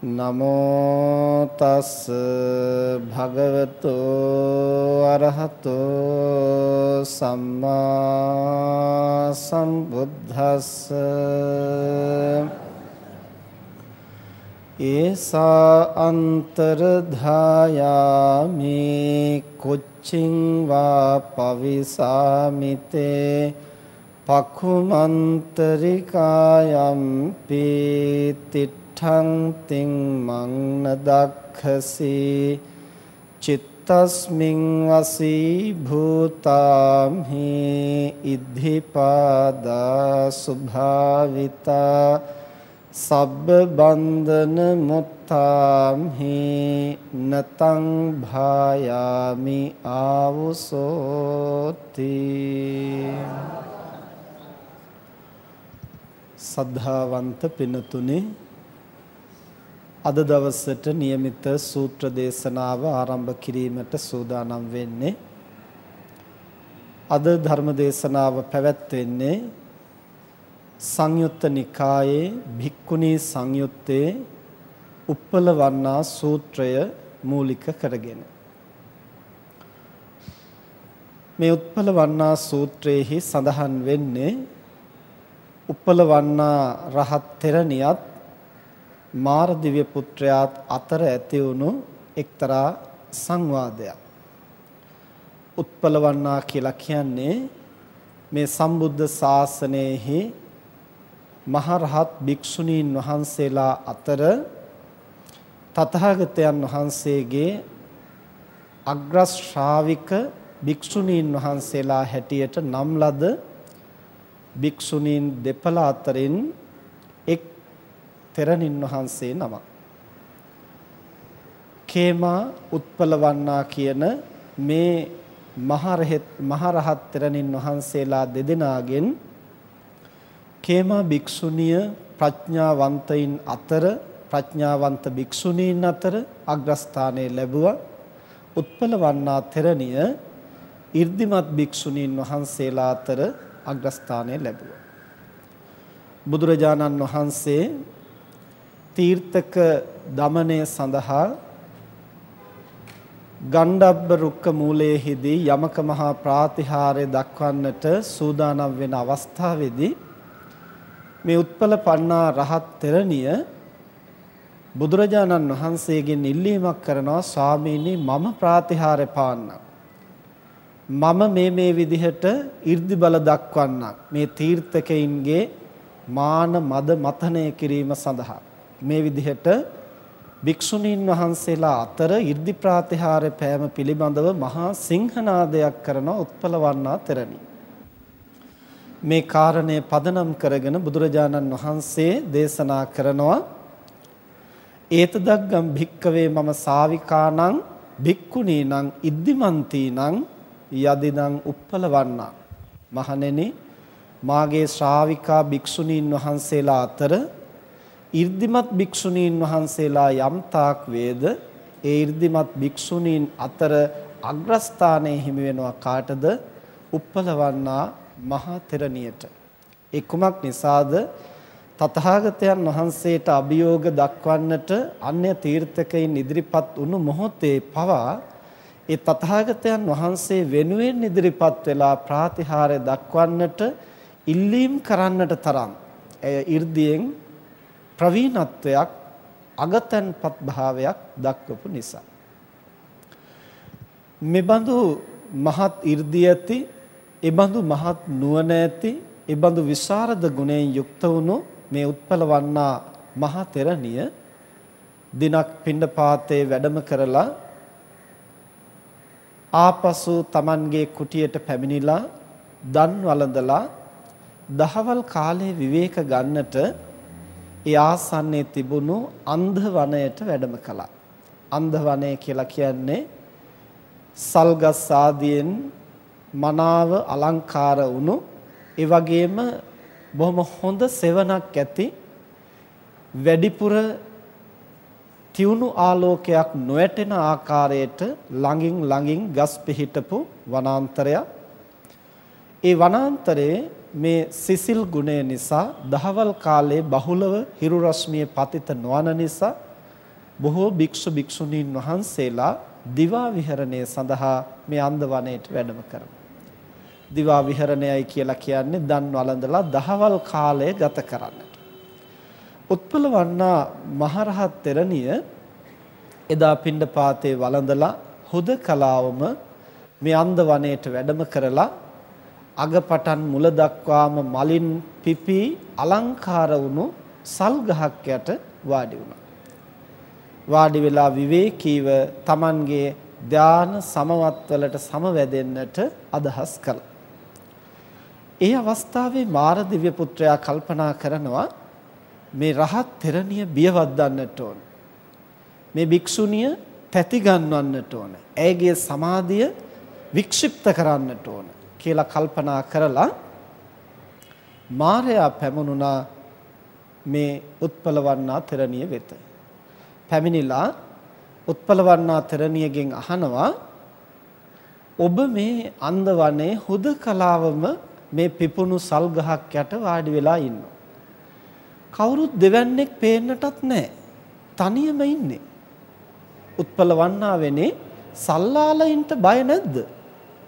නමෝ තස් භගවතු අරහතෝ සම්මා සම්බුද්දස්ස ඒසා අන්තරධායාමි කුච්චින් වා පවිසාමිතේ පකුමන්තරිකායම් පීතිට ඨං තින් මං නදක්ඛසි චිත්තස්මින් වසී භූතාම්හි ඉද්ධිපාදා සුභාවිතා සබ්බ බන්ධන මුත්තාම්හි නතං භායාමි ආවුසෝති සද්ධාවන්ත පිනතුනේ අද දවසට નિયમિત සූත්‍ර දේශනාව ආරම්භ කිරීමට සූදානම් වෙන්නේ අද ධර්ම දේශනාව පැවැත්වෙන්නේ සංයුත්ත නිකායේ භික්ඛුනී සංයුත්තේ උප්පලවන්නා සූත්‍රය මූලික කරගෙන මේ උත්පලවන්නා සූත්‍රයේහි සඳහන් වෙන්නේ උප්පලවන්නා රහත් තෙරණියත් මාරදිව්‍ය පුත්‍රයාත් අතර ඇති වුණු එක්තරා සංවාදයක්. උත්පලවන්නා කියලා කියන්නේ මේ සම්බුද්ධ ශාසනයෙහි මහරහත් භික්ෂුණීන් වහන්සේලා අතර තථාගතයන් වහන්සේගේ අග්‍ර ශ්‍රාවික භික්ෂුණීන් වහන්සේලා හැටියට නම් ලද භික්ෂුණීන් දෙපළ අතරින් එක් තෙරණින් වහන්සේ නමක්. කේමා උත්පලවන්නා කියන මේ මහරහත් මහරහත් තෙරණින් වහන්සේලා දෙදෙනාගෙන් කේමා භික්ෂුණිය ප්‍රඥාවන්තයින් අතර ප්‍රඥාවන්ත භික්ෂුණීන් අතර අග්‍රස්ථානයේ ලැබුවා උත්පලවන්නා තෙරණිය 이르දිමත් භික්ෂුණීන් වහන්සේලා අතර අග්‍රස්ථානයේ ලැබුවා බුදුරජාණන් වහන්සේ තීර්ථක දමනය සඳහා ගණ්ඩබ්බ රුක්ක මූලයේදී යමක මහා ප්‍රාතිහාර්ය දක්වන්නට සූදානම් වෙන අවස්ථාවේදී මේ උත්පල පන්නා රහත් තෙරණිය බුදුරජාණන් වහන්සේගෙන් ඉල්ලීමක් කරනවා ස්වාමීනි මම ප්‍රාතිහාර්ය පාන්නම්. මම මේ මේ විදිහට 이르දි බල දක්වන්නම්. මේ තීර්ථකයින්ගේ මාන මද මතනය කිරීම සඳහා. මේ විදිහට භික්ෂුණීන් වහන්සේලා අතර 이르දි ප්‍රාතිහාර්ය පෑම පිළිබඳව මහා සිංහනාදයක් කරන උත්පලවන්නා තෙරණි. මේ කාරණය පදනම් කරගෙන බුදුරජාණන් වහන්සේ දේශනා කරනවා ඒතදග්ගම් භික්කවේ මම සාවිකානං භික්ඛුනීනං ඉද්දිමන්තීනං යදිනං උප්පලවන්නා මහණෙනි මාගේ ශ්‍රාවිකා භික්ෂුණීන් වහන්සේලා අතර 이르දිමත් භික්ෂුණීන් වහන්සේලා යම්තාක් වේද ඒ 이르දිමත් භික්ෂුණීන් අතර අග්‍රස්ථානයේ හිමි වෙනවා කාටද? උප්පලවන්නා මහා තෙරණියට. ඒ කුමක් නිසාද? තථාගතයන් වහන්සේට අභියෝග දක්වන්නට අන්‍ය තීර්ථකයින් ඉදිරිපත් වුණු මොහොතේ පවා ඒ තථාගතයන් වහන්සේ වෙනුවෙන් ඉදිරිපත් වෙලා ප්‍රාතිහාර්ය දක්වන්නට ඉල්ලීම් කරන්නට තරම් එය 이르දියෙන් ප්‍රවීණත්වයක් අගතන්පත් භාවයක් දක්වපු නිසා. මෙබඳු මහත් 이르දි ඇති එබඳු මහත් නුවණ ඇති එබඳු විශාරද ගුණයෙන් යුක්ත වුණු මේ උත්පල වන්නා මහා තෙරණිය දිනක් පිණ්ඩපාතේ වැඩම කරලා ආපසු Tamanගේ කුටියට පැමිණිලා දන් වළඳලා දහවල් කාලේ විවේක ගන්නට ඒ ආසන්නයේ තිබුණු අන්ධ වනයට වැඩම කළා. අන්ධ වනය කියලා කියන්නේ සල්ගස් ආදියෙන් මනාව අලංකාර වුණු ඒ වගේම බොහොම හොඳ සෙවණක් ඇති වැඩිපුර තියුණු ආලෝකයක් නොවැටෙන ආකාරයට ළඟින් ළඟින් ගස් පිහිටපු වනාන්තරයක් ඒ වනාන්තරයේ මේ සිසිල් ගුණය නිසා දහවල් කාලයේ බහුලව හිරු රශ්මිය පතිත නොවන නිසා බොහෝ භික්ෂු භික්ෂුණීන් වහන්සේලා දිවා විහරණය සඳහා මේ අන්ද වනයේට වැඩම කරනවා. දිවා විහරණයයි කියලා කියන්නේ දන් වළඳලා දහවල් කාලය ගත කරන්නට. උත්පල වන්නා මහරහත් තෙරණිය එදා පිණ්ඩපාතේ වළඳලා හුදකලාවම මේ අන්ද වනයේට වැඩම කරලා අගපටන් මුල දක්වාම මලින් පිපි අලංකාර වුණු සල් ගහක් යට වාඩි වුණා. වාඩි වෙලා විවේකීව Tamanගේ ධාන සමවත්වලට සමවැදෙන්නට අදහස් කළා. ඒ අවස්ථාවේ මාර දිව්‍ය පුත්‍රයා කල්පනා කරනවා මේ රහත් තෙරණිය බියවද්දන්නට ඕන. මේ භික්ෂුණිය තැති ගන්වන්නට ඕන. ඇයගේ සමාධිය වික්ෂිප්ත කරන්නට ඕන කියලා කල්පනා කරලා මාරයා පැමුණුණා මේ උත්පලවන්නා තෙරණිය වෙත. පැමිණිලා උත්පලවන්නා තෙරණියගෙන් අහනවා ඔබ මේ අන්දවනේ හුදකලාවම මේ පිපුණු සල් ගහක් යට වාඩි වෙලා ඉන්නවා. කවුරුත් දෙවන්නේක් පේන්නටත් නැහැ. තනියම ඉන්නේ. උත්පලවන්නා වෙන්නේ සල්ලාලයින්ට බය නැද්ද?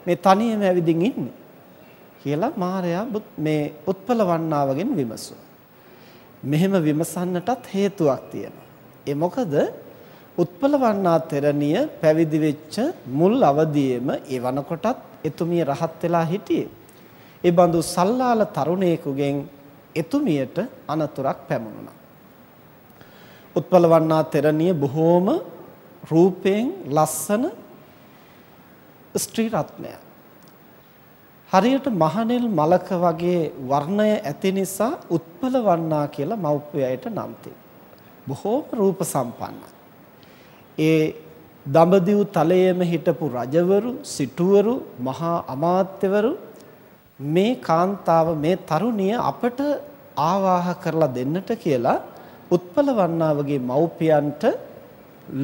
මේ තනියම ඇවිදින් ඉන්නේ. කියලා මාරයා මේ උත්පලවන්නාවගෙන් විමසුවා. මෙහෙම විමසන්නටත් හේතුවක් තියෙනවා. ඒ මොකද උත්පලවන්නා තෙරණිය පැවිදි වෙච්ච මුල් අවදියේම ඒ වනකොටත් එතුමිය රහත් වෙලා හිටියේ. ඒ බඳු සල්ලාල තරුණයෙකුගෙන් එතුමියට අනතුරක් පැමුණුණා. උත්පලවන්නා තෙරණිය බොහෝම රූපයෙන් ලස්සන ස්ත්‍රී රත්නයක්. හරියට මහනෙල් මලක වගේ වර්ණය ඇති නිසා උත්පලවන්නා කියලා මව්පියයට නම් තිබෙනවා. බොහෝම රූප සම්පන්නයි. ඒ දඹදිව් තලයේම හිටපු රජවරු, සිටුවරු, මහා අමාත්‍යවරු මේ කාන්තාව මේ තරුණිය අපට ආවාහ කරලා දෙන්නට කියලා උත්පලවන්නාවගේ මව්පියන්ට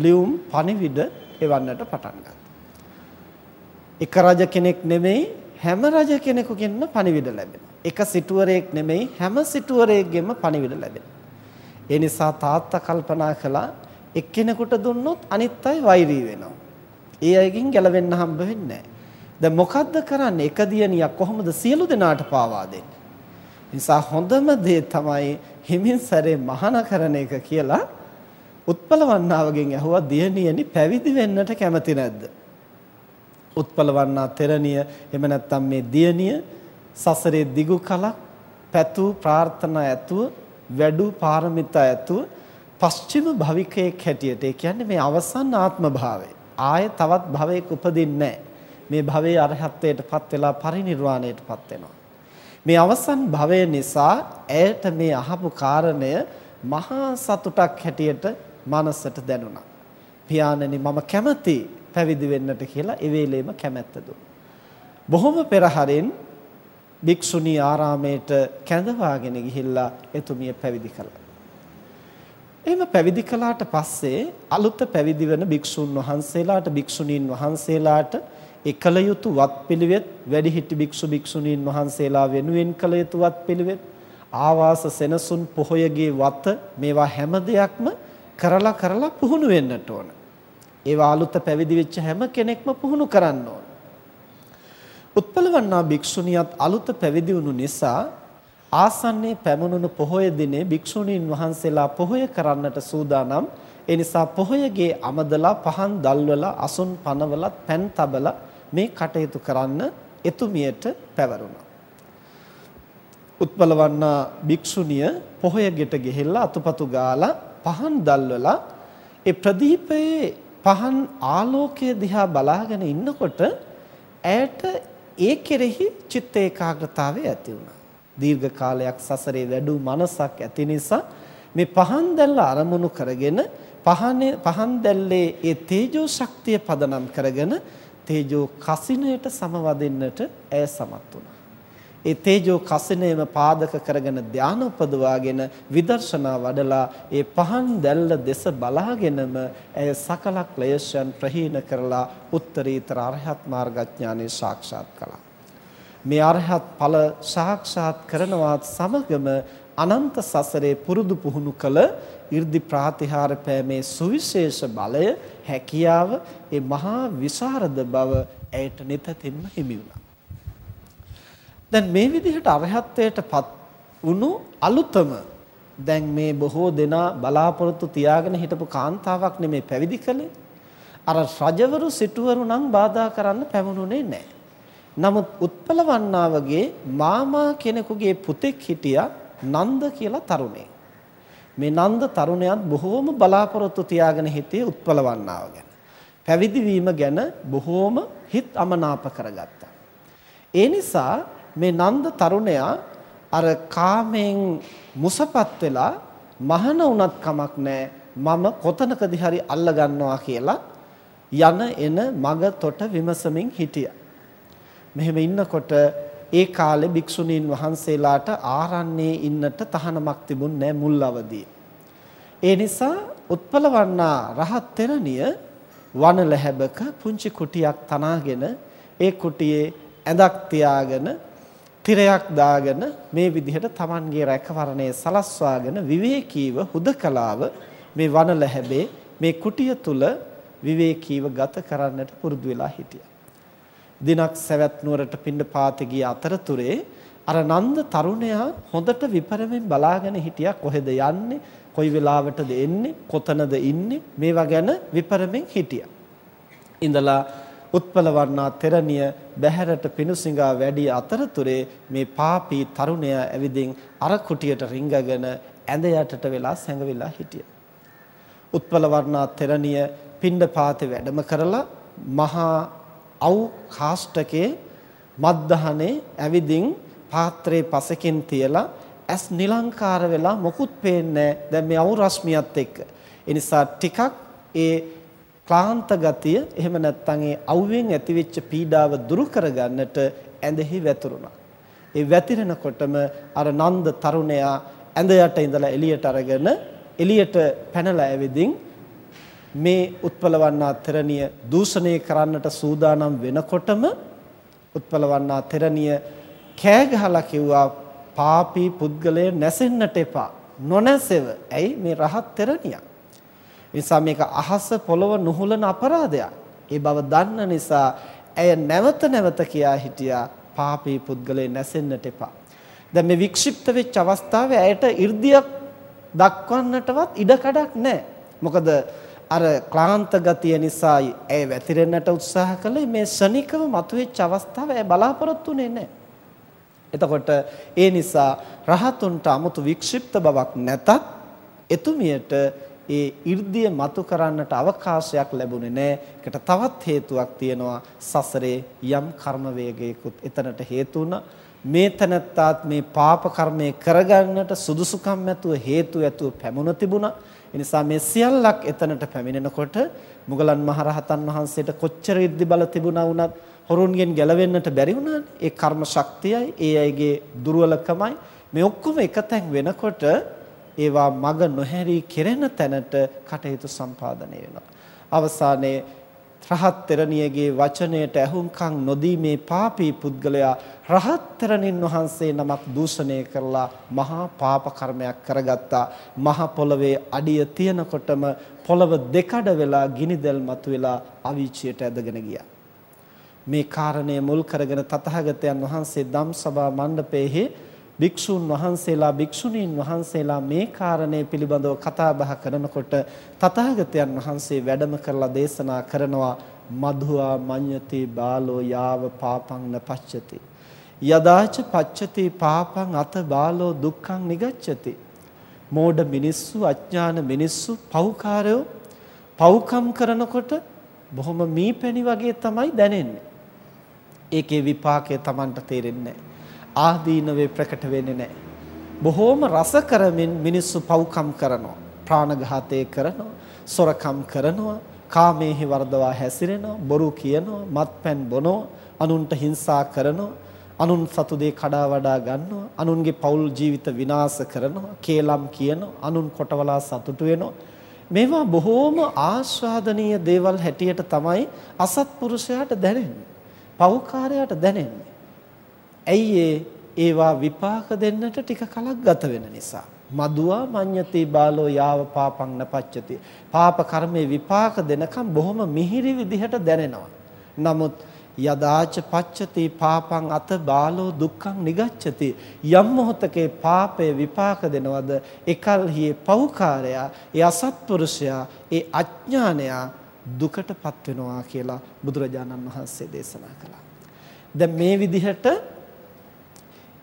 ලියුම් පණිවිඩ එවන්නට පටන් ගත්තා. එක රජ කෙනෙක් නෙමෙයි හැම රජ කෙනෙකුගෙන්ම පණිවිඩ ලැබෙනවා. එක සිටුවරයෙක් නෙමෙයි හැම සිටුවරයෙක්ගෙන්ම පණිවිඩ ලැබෙනවා. ඒ නිසා තාත්තා කල්පනා කළා එක්කෙනෙකුට දුන්නොත් අනිත් අය වෛරී වෙනවා. ඒ අයගෙන් ගැලවෙන්න හම්බ වෙන්නේ නැහැ. දැන් මොකද්ද කරන්නේ? එක දියණියක් කොහොමද සියලු දෙනාට පාවා දෙන්නේ? නිසා හොඳම දේ තමයි හිමින් සැරේ මහාන කරන එක කියලා උත්පලවන්නාවගෙන් ඇහුවා දියණියනි පැවිදි වෙන්නට කැමති නැද්ද? උත්පලවන්නා තෙරණිය එහෙම නැත්නම් මේ දියණිය සසරේ දිගු කලක් පැතු ප්‍රාර්ථනා ඇතුව වැඩු පාරමිතා ඇතුව පස්චිම භවිකයෙක් හැටියට ඒ කියන්නේ මේ අවසන් ආත්ම භාවය. ආයේ තවත් භවයක උපදින්නේ මේ භවයේ අරහත්ත්වයටපත් වෙලා පරිණිරවාණයටපත් වෙනවා. මේ අවසන් භවය නිසා ඇයට මේ අහපු කාරණය මහා සතුටක් හැටියට මනසට දැනුණා. පියාණනි මම කැමති පැවිදි වෙන්නට කියලා ඒ වෙලේම කැමැත්ත දුන්නා බොහොම පෙරහරින් භික්ෂුණී ආරාමයට කැඳවාගෙන ගිහිල්ලා එතුමිය පැවිදි කළා. එහෙම පැවිදි කළාට පස්සේ අලුත පැවිදි වෙන භික්ෂුන් වහන්සේලාට භික්ෂුණීන් වහන්සේලාට එකල යුතු වත්පිළිවෙත් වැඩිහිටි භික්ෂු භික්ෂුණීන් වහන්සේලා වෙනුවෙන් කළ යුතු වත්පිළිවෙත් ආවාස සෙනසුන් පොහොයගේ වත මේවා හැම දෙයක්ම කරලා කරලා පුහුණු වෙන්නට ඕන. ඒවා අලුත පැවිදි වෙච්ච හැම කෙනෙක්ම පුහුණු කරන්න ඕන. උත්පලවන්නා භික්ෂුණියත් අලුත පැවිදි වුණු නිසා ආසන්නයේ පැමුණුණු පොහොය දිනේ භික්ෂුණීන් වහන්සේලා පොහොය කරන්නට සූදානම්. ඒ නිසා පොහොයගේ අමදලා පහන් දල්වලා අසුන් පනවලා පෑන් තබලා මේ කටයුතු කරන්න එතුමියට පැවරුණා. උත්පලවන්නා භික්ෂුණිය පොහොය ගෙට ගෙහෙල්ලා අතුපතු ගාලා පහන් දල්වලා ඒ ප්‍රදීපයේ පහන් ආලෝකය දිහා බලාගෙන ඉන්නකොට ඇයට ඒ කෙරෙහි චිත්ත ඒකාග්‍රතාවය ඇති වුණා. දීර්ඝ කාලයක් සසරේ වැඩූ මනසක් ඇති නිසා මේ පහන් දැල්ල අරමුණු කරගෙන පහනේ පහන් දැල්ලේ ඒ තේජෝ ශක්තිය පදනම් කරගෙන තේජෝ කසිනයට සමවදින්නට ඇය සමත් වුණා. ඒ තේජෝ කසිනේම පාදක කරගෙන ධාන උපදවාගෙන විදර්ශනා වඩලා ඒ පහන් දැල්ල දෙස බලාගෙනම ඇය සකල ක්ලේශයන් ප්‍රහීන කරලා උත්තරීතර අරහත් මාර්ගඥානෙ සාක්ෂාත් කළා. මේ අරහත් ඵල සාක්ෂාත් කරනවත් සමගම අනන්ත සසරේ පුරුදු පුහුණු කළ 이르දි ප්‍රාතිහාර පෑමේ සුවිශේෂ බලය හැකියාව ඒ මහා විසරද බව ඇයට නිතින්ම හිමි වුණා. දැන් මේ විදිහට අරහත්ත්වයටපත් වුණු අලුතම දැන් මේ බොහෝ දෙනා බලාපොරොත්තු තියාගෙන හිටපු කාන්තාවක් නෙමේ පැවිදි කළේ. අර රජවරු සිටුවරු නම් බාධා කරන්න පැමුණුනේ නැහැ. නමුත් උත්පලවන්නාවගේ මාමා කෙනෙකුගේ පුතෙක් හිටියා නන්ද කියලා තරුණයෙක්. මේ නන්ද තරුණයාත් බොහෝම බලාපොරොත්තු තියාගෙන හිටියේ උත්පලවන්නාව ගැන. පැවිදි වීම ගැන බොහෝම හිත අමනාප කරගත්තා. ඒ නිසා මේ නන්ද තරුණයා අර කාමෙන් මුසපත් වෙලා මහාන වුණත් කමක් නැහැ මම කොතනකදී හරි අල්ල ගන්නවා කියලා යන එන මග තොට විමසමින් හිටියා. මෙහෙම ඉන්නකොට ඒ කාලේ භික්ෂුණීන් වහන්සේලාට ආරණ්‍යයේ ඉන්නට තහනමක් තිබුණේ නැහැ මුල් අවදියේ. ඒ නිසා උත්පලවන්නා රහත් තෙරණිය වන ලැබක පුංචි කුටියක් තනාගෙන ඒ කුටියේ ඇඳක් තියාගෙන තිරයක් දාගෙන මේ විදිහට Tamanගේ රැකවරණය සලස්වාගෙන විවේකීව හුදකලාව මේ වන ලැබේ මේ කුටිය තුල විවේකීව ගත කරන්නට පුරුදු වෙලා හිටියා. දිනක් සවැත් නුවරට පින්නපාත ගිය අතරතුරේ අර නන්ද තරුණයා හොඳට විපරමෙන් බලාගෙන හිටියා කොහෙද යන්නේ කොයි වෙලාවටද එන්නේ කොතනද ඉන්නේ මේවා ගැන විපරමෙන් හිටියා. ඉඳලා උත්පල වර්ණා තෙරණිය බැහැරට පිණුසිඟා වැඩි අතරතුරේ මේ පාපී තරුණයා ඇවිදින් අර කුටියට රිංගගෙන ඇඳ යටට වෙලා සැඟවිලා හිටියා. උත්පල වර්ණා තෙරණිය පිණ්ඩපාතේ වැඩම කරලා මහා අව් කාෂ්ඨකේ මද්දහනේ ඇවිදින් පාත්‍රයේ පසකින් තියලා ඇස් නිලංකාර වෙලා මොකුත් පේන්නේ දැන් මේ අවු රශ්මියත් එක්ක. ඒ නිසා ටිකක් ඒ ක්ලාන්ත ගතිය එහෙම නැත්නම් ඒ අවුවෙන් ඇතිවෙච්ච පීඩාව දුරු කරගන්නට ඇඳෙහි වැතුරුණා. ඒ වැතිරෙනකොටම අර නන්ද තරුණයා ඇඳ යට ඉඳලා එළියට අරගෙන එළියට පැනලා ඇවිදින් මේ උත්පලවන්නා තෙරණිය දූෂණය කරන්නට සූදානම් වෙනකොටම උත්පලවන්නා තෙරණිය කෑ ගහලා කිව්වා පාපී පුද්ගලය නැසෙන්නට එපා නොනැසෙව. ඇයි මේ රහත් තෙරණියක්. නිසා මේක අහස පොළව නුහුලන අපරාධයක්. ඒ බව දන්න නිසා ඇය නැවත නැවත කියා හිටියා පාපී පුද්ගලයා නැසෙන්නට එපා. දැන් මේ වික්ෂිප්ත වෙච්ච අවස්ථාවේ ඇයට 이르දියක් දක්වන්නටවත් ඉඩ කඩක් නැහැ. මොකද අර ක්ලාන්ත ගතිය නිසා ඇය වැතිරෙන්නට උත්සාහ කළේ මේ ශනිකව මතුවෙච්ච අවස්ථාව ඇය බලාපොරොත්තු වෙන්නේ නැහැ. එතකොට ඒ නිසා රහතුන්ට 아무තු වික්ෂිප්ත බවක් නැතත් එතුමියට ඒ 이르දිය මතු කරන්නට අවකාශයක් ලැබුණේ නැහැ. ඒකට තවත් හේතුවක් තියෙනවා සසරේ යම් කර්ම වේගයකුත් එතනට හේතු මේ තනත්තාත් මේ පාප කර්මය කරගන්නට සුදුසුකම් ඇතුව හේතු ඇතුව පැමුණ තිබුණා. ඒ නිසා මේ සියල්ලක් එතනට පැමිණෙනකොට මුගලන් මහරහතන් වහන්සේට කොච්චර ඉර්ධි බල තිබුණා වුණත් හොරුන්ගෙන් ගැලවෙන්නට බැරි වුණානේ. ඒ කර්ම ශක්තියයි, ඒ අයගේ දුර්වලකමයි මේ ඔක්කොම එකතෙන් වෙනකොට ඒවා මග නොහැරී කෙරෙන තැනට කටයුතු සම්පාදනය වෙනවා. අවසානයේ රහත් තෙරණියගේ වචනයට ඇහුම්කන් නොදී මේ පාපී පුද්ගලයා රහත් තෙරණින් වහන්සේ නමක් දූෂණය කරලා මහා පාප කර්මයක් කරගත්තා මහ පොළවේ අඩිය තියනකොටම පොළව දෙකඩ වෙලා ගිනිදෙල් මතුවෙලා අවීචයට ඇදගෙන ගියා මේ කාරණය මුල් කරගෙන තථාගතයන් වහන්සේ ධම් සභා මණ්ඩපයේ භික්ෂුන් වහන්සේලා භික්ෂුණීන් වහන්සේලා මේ කාරණය පිළිබඳව කතා බහ කරනකොට තථාගතයන් වහන්සේ වැඩම කරලා දේශනා කරනවා මధుවා මඤ්ඤති බාලෝ යාව පාපං නපච්චති යදාච පච්චති පාපං අත බාලෝ දුක්ඛං නිගච්ඡති. මෝඩ මිනිස්සු අඥාන මිනිස්සු පව්කාරයෝ පව්කම් කරනකොට බොහොම මීපැණි වගේ තමයි දැනෙන්නේ. ඒකේ විපාකය Tamanට තේරෙන්නේ නැහැ. ආදීනවේ ප්‍රකට වෙන්නේ නැහැ. බොහෝම රස කරමින් මිනිස්සු පව්කම් කරනවා. ප්‍රාණඝාතය කරනවා, සොරකම් කරනවා, කාමයේ වර්ධවා හැසිරෙනවා, බොරු කියනවා, මත්පැන් බොනවා, අනුන්ට හිංසා කරනවා, අනුන් සතු දේ කඩා වඩා ගන්නවා, අනුන්ගේ පෞල් ජීවිත විනාශ කරනවා, කේලම් කියනවා, අනුන් කොටවලා සතුටු වෙනවා. මේවා බොහෝම ආස්වාදනීය දේවල් හැටියට තමයි අසත්පුරුෂයාට දැනෙන්නේ. පෞකාරයට දැනෙන්නේ. ඇයි ඒවා විපාක දෙන්නට ටික කලක් ගත වෙන නිසා. මදුවා මඤ්ඤති බාලෝ යාව පාපං නපච්චති. පාප කර්මේ විපාක දෙනකම් බොහොම මිහිරි විදිහට දැනෙනවා. නමුත් යදාච පච්චති පාපං අත බාලෝ දුක්ඛං නිගච්ඡති යම් මොහතකේ පාපේ විපාක දෙනවද එකල්හි පෞකාරයා ඒ අසත්පුරුෂයා ඒ අඥානයා දුකටපත් වෙනවා කියලා බුදුරජාණන් වහන්සේ දේශනා කළා. දැන් මේ විදිහට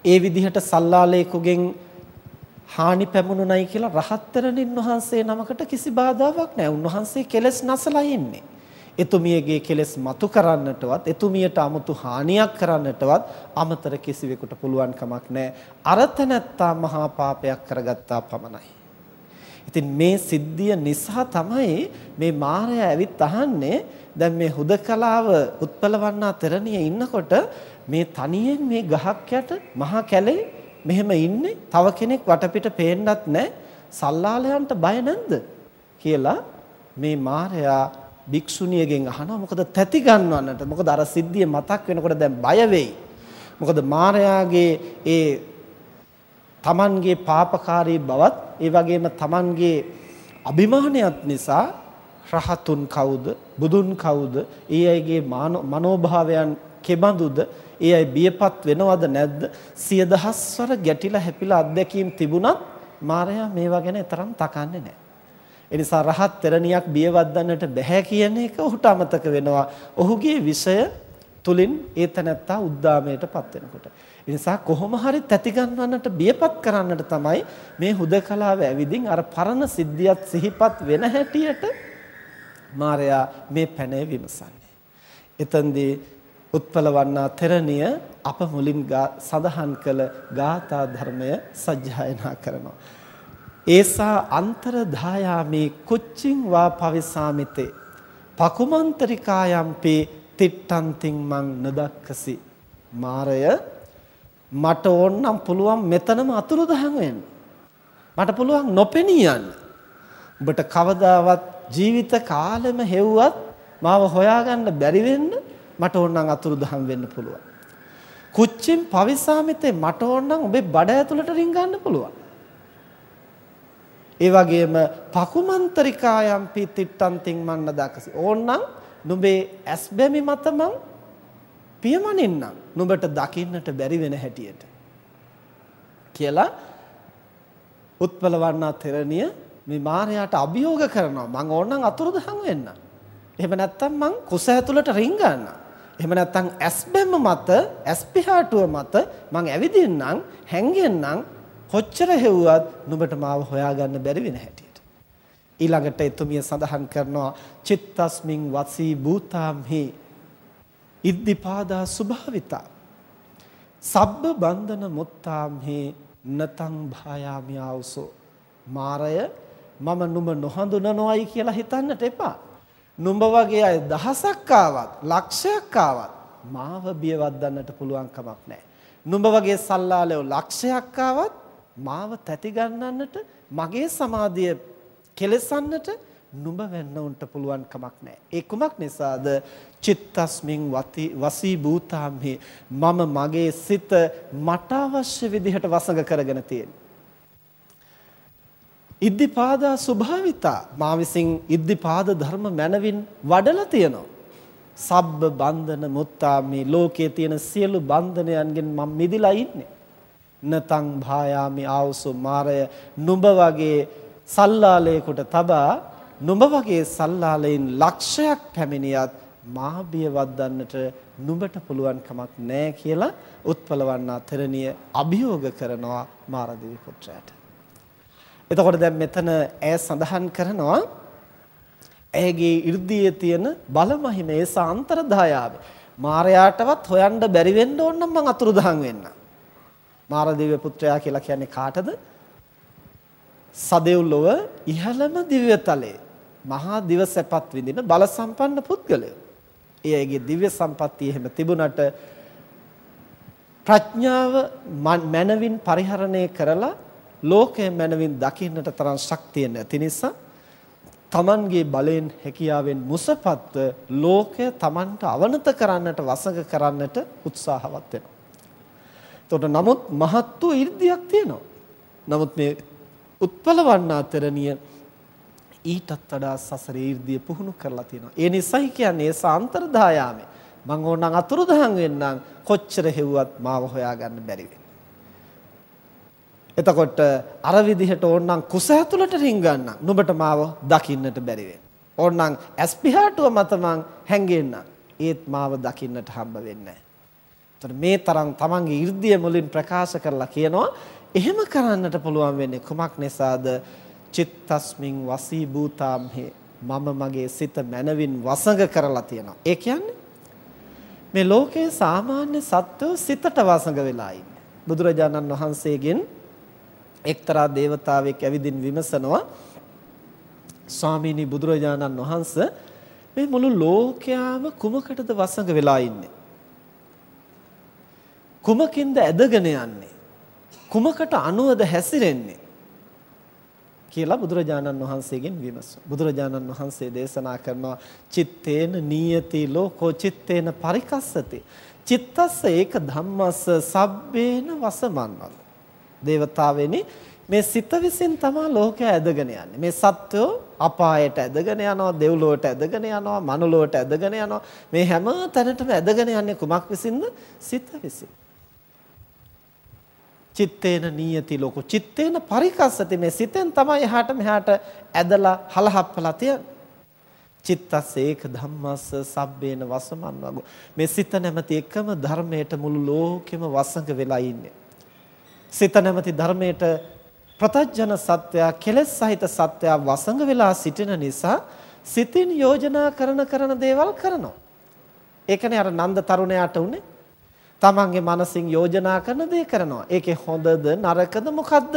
ඒ විදිහට සල්ලාලේකුගෙන් හානි පැමුණුණයි කියලා රහත්තරණින් වහන්සේ නමකට කිසි බාධාවක් නැහැ. උන්වහන්සේ කෙලස් නැසලා ඉන්නේ. එතුමියගේ කෙලස් මතු කරන්නටවත් එතුමියට 아무තු හානියක් කරන්නටවත් අමතර කිසිවෙකුට පුළුවන් කමක් නැහැ. අරතනත්තා මහා පාපයක් කරගත්තා පමණයි. ඉතින් මේ සිද්ධිය නිසා තමයි මේ මාරයා ඇවිත් අහන්නේ දැන් මේ හුදකලාව උත්පලවන්නා තෙරණිය ඉන්නකොට මේ තනියෙන් මේ ගහක් යට මහා කැලේ මෙහෙම ඉන්නේ. තව කෙනෙක් වටපිට පේන්නත් නැහැ සල්ලාලයන්ට බය නැද්ද? කියලා මේ මාරයා භික්ෂුණියගෙන් අහනවා. මොකද තැති ගන්නවන්නට? මොකද අර සිද්ධිය මතක් වෙනකොට දැන් බය වෙයි. මොකද මාරයාගේ ඒ තමන්ගේ පාපකාරී බවත් ඒ වගේම තමන්ගේ අභිමානයත් නිසා රහතුන් කවුද බුදුන් කවුද ඒ අයගේ මනෝභාවයන් කෙබඳුද ඒ අය බියපත් වෙනවද නැද්ද සිය දහස්වර ගැටිලා හැපිලා අත්දැකීම් තිබුණත් මාරයා මේවා ගැන තරම් තකන්නේ නැහැ. ඒ නිසා රහත් තෙරණියක් බියවද්දන්නට බෑ කියන එක ඔහුට අමතක වෙනවා. ඔහුගේ විෂය තුලින් ඒ තැනත්තා උද්දාමයටපත් වෙනකොට. ඒ නිසා කොහොම හරි තැති ගන්නවන්නට බියපත් කරන්නට තමයි මේ හුදකලාව ඇවිදින් අර පරණ සිද්ධියත් සිහිපත් වෙන හැටියට මාරයා මේ පැනේ විමසන්නේ. එතෙන්දී උත්පලවන්නා තෙරණිය අප මුලින් සඳහන් කළ ගාථා ධර්මය සජ්ජායනා කරනවා. ඒසා අන්තර ධායාමේ කුච්චින් වා පවිසාමිතේ පකුමන්තරිකායම්පේ තිට්ටන්තින් මං නදක්කසි මාරය මට ඕනනම් පුළුවන් මෙතනම අතුරුදහන් වෙන්න. මට පුළුවන් නොපෙනී යන්න. ඔබට කවදාවත් ජීවිත කාලෙම හෙව්වත් මාව හොයාගන්න බැරි වෙන්න මට ඕනනම් අතුරුදහන් වෙන්න පුළුවන්. කුච්චින් පවිසාමිතේ මට ඕනනම් ඔබේ බඩ ඇතුළට රිංගන්න පුළුවන්. ඒ වගේම පකුමන්තරිකායම් පිටිට්ටන්තින් මන්න දකසි. ඕනනම් නුඹේ ඇස් බැමි මත මං පියමනින්නම් නුඹට දකින්නට බැරි වෙන හැටියට කියලා උත්පල වර්ණා තෙරණිය මේ මාරයාට අභියෝග කරනවා මං ඕනනම් අතුරුදහන් වෙන්න. එහෙම නැත්නම් මං කුස ඇතුළට රිංගන්න. එහෙම නැත්නම් ඇස් බැම්ම මත ඇස් පිහාටුව මත මං ඇවිදින්නම් හැංගෙන්නම් කොච්චර හෙව්වත් නුඹට මාව හොයාගන්න බැරි වෙන හැටියට. ඊළඟට එතුමිය සඳහන් කරනවා චිත්තස්මින් වසී භූතාම්හි ඉද්දිපාදා ස්වභාවිතා සබ්බ බන්ධන මුත්තාම්හි නතං භායාමි ආවසෝ මාරය මම නුඹ නොහඳුනනොයි කියලා හිතන්නට එපා. නුඹ වගේ අය දහසක් ආවත් ලක්ෂයක් ආවත් මාව බියවද්දන්නට පුළුවන් කමක් නැහැ. නුඹ වගේ සල්ලාලයෝ ලක්ෂයක් ආවත් මාව තැති ගන්නන්නට මගේ සමාධිය කෙලසන්නට නුඹ වෙන්න උන්ට පුළුවන් කමක් නැහැ. ඒ කුමක් නිසාද? චිත්තස්මින් වති වසී භූතාම්හි මම මගේ සිත මට අවශ්‍ය විදිහට වසඟ කරගෙන තියෙන්නේ. ඉද්ධිපාදා ස්වභාවිතා මා විසින් ඉද්ධිපාද ධර්ම මනවින් වඩලා තියෙනවා. සබ්බ බන්ධන මුත්තා මේ ලෝකයේ තියෙන සියලු බන්ධනයන්ගෙන් මම මිදිලා ඉන්නේ. නතං භායාමි ආවසු මාරය නුඹ වගේ සල්ලාලයකට තබා නුඹ වගේ සල්ලාලයින් ලක්ෂයක් පැමිණියත් මා බිය වද්දන්නට නුඹට පුළුවන් කමක් නැහැ කියලා උත්පලවන්නා තෙරණිය අභියෝග කරනවා මාරදේවි පුත්‍රයාට. එතකොට දැන් මෙතන ඇය සඳහන් කරනවා ඇයගේ 이르දියේ තියෙන බලමහිම ඒ සාන්තරදායාව මාරයාටවත් හොයන්න බැරි වෙන්න ඕන නම් මං අතුරුදහන් වෙන්න. මාරදේව පුත්‍රයා කියලා කියන්නේ කාටද? සදෙව්ලොව ඉහළම දිව්‍යතලයේ මහා දිව සැපත් විඳින බල සම්පන්න පුද්ගලයෝ. ඒ අයගේ දිව්‍ය සම්පත්තිය එහෙම තිබුණට ප්‍රඥාව මනවින් පරිහරණය කරලා ලෝකය මනවින් දකින්නට තරම් ශක්තිය නැති නිසා තමන්ගේ බලෙන් හැකියාවෙන් මුසපත්ව ලෝකය තමන්ට අවනත කරන්නට වසඟ කරන්නට උත්සාහවත් වෙනවා. එතකොට නමුත් මහත් වූ 이르දියක් තියෙනවා. නමුත් මේ උත්පලවන්නා තරණිය ඊටත් වඩා සසරේ 이르දිය පුහුණු කරලා තියෙනවා. ඒ නිසයි කියන්නේ ඒ සාන්තරදායාමේ මං ඕනනම් අතුරුදහන් වෙන්නම් කොච්චර හෙව්වත් මාව හොයාගන්න බැරි වෙනවා. එතකොට අර විදිහට ඕනනම් කුස ඇතුළට රිංගන්න නුඹට මාව දකින්නට බැරි වෙන. ඕනනම් ඇස්පිහාටුව මත මං හැංගෙන්න ඒත් මාව දකින්නට හම්බ වෙන්නේ නැහැ. මේ තරම් තමන්ගේ 이르දිය මුලින් ප්‍රකාශ කරලා කියනවා එහෙම කරන්නට පුළුවන් වෙන්නේ කුමක් නිසාද? චිත්තස්මින් වසී භූතාම්හි මම මගේ සිත මනවින් වසඟ කරලා තියෙනවා. ඒ කියන්නේ මේ ලෝකයේ සාමාන්‍ය සත්වෝ සිතට වසඟ වෙලා ඉන්නේ. බුදුරජාණන් වහන්සේගෙන් එක්තරා దేవතාවෙක් ඇවිදින් විමසනවා ස්වාමීනි බුදුරජාණන් වහන්සේ මේ මුළු ලෝකයාම කුමකටද වසඟ වෙලා ඉන්නේ කුමකින්ද ඇදගෙන යන්නේ කුමකට අනුවද හැසිරෙන්නේ කියලා බුදුරජාණන් වහන්සේගෙන් විමසුවා. බුදුරජාණන් වහන්සේ දේශනා කරනවා චිත්තේන නියති ලෝකෝ චිත්තේන පරිකස්සති. චිත්තස්ස ඒක ධම්මස්ස සබ්බේන වසමන්වල. දේවතාවෙනි මේ සිත විසින් තමයි ලෝකය ඇදගෙන යන්නේ. මේ සත්වෝ අපායට ඇදගෙන යනවා, දෙව්ලොවට ඇදගෙන යනවා, මනුලොවට ඇදගෙන යනවා. මේ හැම තැනටම ඇදගෙන යන්නේ කුමක් විසින්ද? සිත විසින්. චිත්තේන නියති ලෝක චිත්තේන පරිකස්සති මේ සිතෙන් තමයි එහාට මෙහාට ඇදලා හලහප්පලා තියන්නේ. චිත්තස් ඒක ධම්මස්ස සබ්බේන වසමන් වගෝ මේ සිත නැමැති එකම ධර්මයට මුළු ලෝකෙම වසඟ වෙලා ඉන්නේ. සිත නැමැති ධර්මයට ප්‍රතජන සත්වයා කෙලෙස් සහිත සත්වයා වසඟ වෙලා සිටින නිසා සිතින් යෝජනා කරන කරන දේවල් කරනවා. ඒකනේ අර නන්ද තරුණයාට උනේ. තමන්ගේ මනසින් යෝජනා කරන දේ කරනවා. ඒකේ හොඳද නරකද මොකද්ද?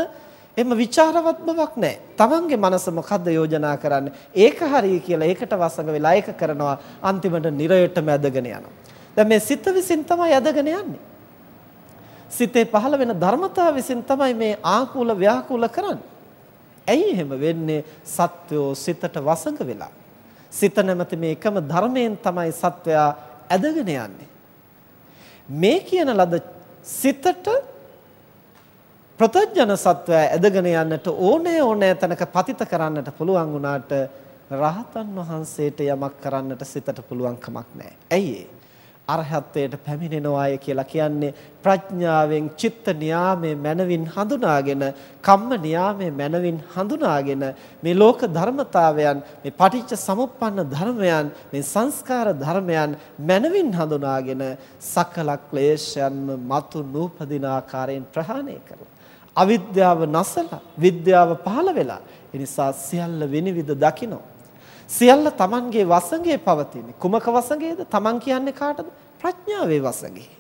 එම ਵਿਚාරවත් බවක් නැහැ. තමන්ගේ මනස මොකද්ද යෝජනා කරන්නේ? ඒක හරිය කියලා ඒකට වසඟ වෙලා ඒක කරනවා. අන්තිමට නිරයටම ඇදගෙන යනවා. දැන් මේ සිත විසින් තමයි ඇදගෙන යන්නේ. සිතේ පහළ වෙන ධර්මතාව විසින් තමයි මේ ආකූල ව්‍යාකූල කරන්නේ. ඇයි එහෙම වෙන්නේ? සත්වෝ සිතට වසඟ වෙලා. සිත නැමැති මේ එකම ධර්මයෙන් තමයි සත්වයා ඇදගෙන යන්නේ. මේ කියන ලද සිතට ප්‍රතඥ සත්වයා ඇදගෙන යන්නට ඕනෑ ඕනෑ තැනක පතිත කරන්නට පුළුවන් වුණාට රහතන් වහන්සේට යමක් කරන්නට සිතට පුළුවන් කමක් නැහැ. ඇයි ඒ? අරහත්ත්වයට පැමිණෙනවාය කියලා කියන්නේ ප්‍රඥාවෙන් චිත්ත නියාමයේ මනවින් හඳුනාගෙන කම්ම නියාමයේ මනවින් හඳුනාගෙන මේ ලෝක ධර්මතාවයන් මේ පටිච්ච සමුප්පන්න ධර්මයන් මේ සංස්කාර ධර්මයන් මනවින් හඳුනාගෙන සකල ක්ලේශයන්ම මතු නූපදින ආකාරයෙන් ප්‍රහාණය කරලා අවිද්‍යාව නැසලා විද්‍යාව පහළ වෙලා ඒ නිසා සියල්ල විනිවිද දකිනවා. සියල්ල Tamanගේ වසඟේ පවතින. කුමක වසඟේද? Taman කියන්නේ කාටද? ප්‍රඥාවේ වසඟේ.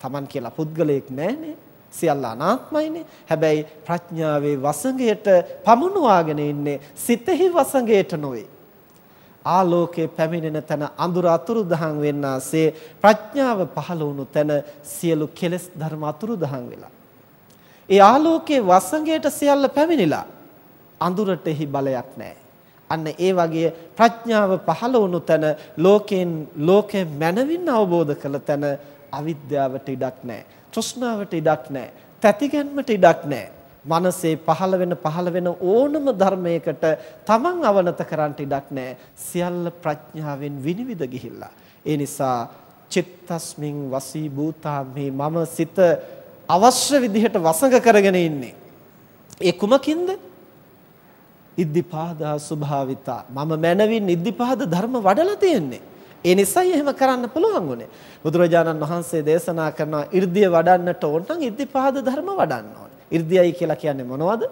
Taman කියලා පුද්ගලයෙක් නැහනේ. සියල්ල අනාත්මයිනේ. හැබැයි ප්‍රඥාවේ වසඟයට පමුණුවාගෙන ඉන්නේ සිතෙහි වසඟයට නොවේ. ආලෝකයේ පැමිණෙන තැන අඳුර අතුරුදහන් වෙන්නාසේ ප්‍රඥාව පහළ වුණු තැන සියලු කෙලෙස් ධර්ම අතුරුදහන් වෙලා. ඒ ආලෝකයේ වසඟයට සියල්ල පැමිණිලා අඳුරට එහි බලයක් නැහැ. අන්න ඒ වගේ ප්‍රඥාව පහළ වුණු තැන ලෝකෙන් ලෝකේ මනවින් අවබෝධ කළ තැන අවිද්‍යාවට ඉඩක් නැහැ. තෘෂ්ණාවට ඉඩක් නැහැ. තැතිගැන්මට ඉඩක් නැහැ. මනසේ පහළ වෙන පහළ වෙන ඕනම ධර්මයකට තමන් අවනත කරන්නට ඉඩක් නැහැ. සියල්ල ප්‍රඥාවෙන් විනිවිද ගිහිල්ලා. ඒ නිසා චිත්තස්මින් වසී භූතාමි මම සිත අවශ්‍ය විදිහට වසඟ කරගෙන ඉන්නේ. ඒ කුමකින්ද? ඉද්ධිපාදා ස්වභාවිතා මම මනවින් ඉද්ධිපාද ධර්ම වඩලා තියෙන්නේ. ඒ නිසායි එහෙම කරන්න පුළුවන් උනේ. බුදුරජාණන් වහන්සේ දේශනා කරන 이르දිය වඩන්නට ඕන නම් ඉද්ධිපාද ධර්ම වඩන්න ඕනේ. 이르දියයි කියලා කියන්නේ මොනවද?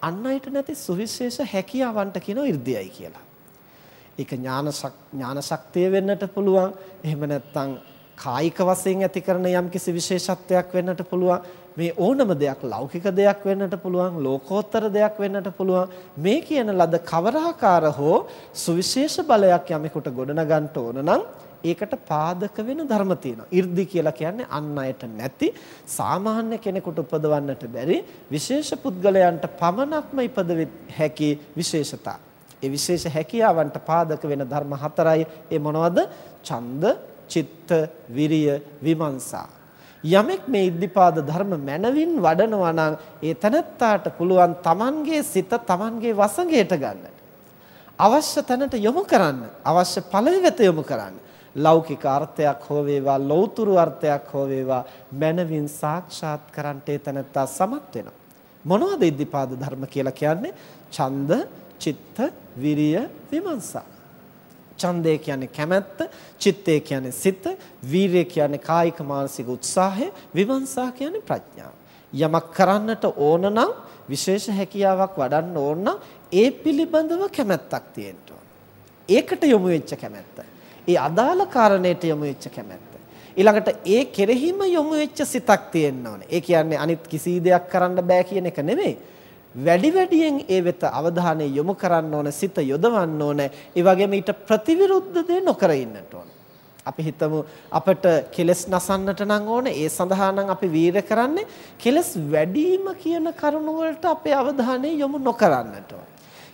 අන් අයට නැති සුවිශේෂ හැකියාවන්ට කියනවා 이르දියයි කියලා. ඒක ඥාන ඥාන ශක්තිය වෙන්නට පුළුවන්. එහෙම නැත්නම් කායික වශයෙන් ඇති කරන යම්කිසි විශේෂත්වයක් වෙන්නට පුළුවන්. මේ ඕනම දෙයක් ලෞකික දෙයක් වෙන්නට පුළුවන් ලෝකෝත්තර දෙයක් වෙන්නට පුළුවන් මේ කියන ලද කවරාකාර හෝ සුවිශේෂ බලයක් යමෙකුට ගොඩනගන්න ඕන නම් ඒකට පාදක වෙන ධර්ම තියෙනවා. 이르දි කියලා කියන්නේ අන් අයට නැති සාමාන්‍ය කෙනෙකුට උපදවන්නට බැරි විශේෂ පුද්ගලයන්ට පමණක්ම ඉපද හැකි විශේෂතා. ඒ විශේෂ හැකියාවන්ට පාදක වෙන ධර්ම හතරයි. ඒ මොනවද? ඡන්ද, චිත්ත, විරිය, විමර්ශා. යමෙක් මේ ඉද්ධිපාද ධර්ම මනවින් වඩනවා නම් ඒ තනත්තාට පුළුවන් Tamanගේ සිත Tamanගේ වසඟයට ගන්න. අවශ්‍ය තැනට යොමු කරන්න. අවශ්‍ය ඵලෙ වෙත යොමු කරන්න. ලෞකික අර්ථයක් හෝ වේවා ලෞතුරු අර්ථයක් හෝ වේවා මනවින් සාක්ෂාත් කරන්ට ඒ තනත්තා සමත් වෙනවා. මොනවද ඉද්ධිපාද ධර්ම කියලා කියන්නේ? ඡන්ද, චිත්ත, විරිය, විමර්ශා. ඡන්දය කියන්නේ කැමැත්ත, චිත්තය කියන්නේ සිත, වීරිය කියන්නේ කායික මානසික උත්සාහය, විමර්ශා කියන්නේ ප්‍රඥාව. යමක් කරන්නට ඕන නම් විශේෂ හැකියාවක් වඩන්න ඕන නම් ඒ පිළිබඳව කැමැත්තක් තියෙන්න ඕන. ඒකට යොමු වෙච්ච කැමැත්ත. ඒ අදාළ කාරණයට යොමු වෙච්ච කැමැත්ත. ඊළඟට ඒ කෙරෙහිම යොමු වෙච්ච සිතක් තියෙන්න ඕනේ. ඒ කියන්නේ අනිත් කිසි දෙයක් කරන්න බෑ කියන එක නෙමෙයි. වැඩි වැඩියෙන් ඒ වෙත අවධානය යොමු කරන්න ඕන සිත යොදවන්න ඕන. ඒ වගේම ඊට ප්‍රතිවිරුද්ධ දේ නොකර ඉන්නට ඕන. අපි හිතමු අපිට කෙලස් නසන්නට නම් ඕන ඒ සඳහා නම් අපි වීර කරන්නේ කෙලස් වැඩිම කියන කරුණ වලට අපේ අවධානය යොමු නොකරන්නට ඕන.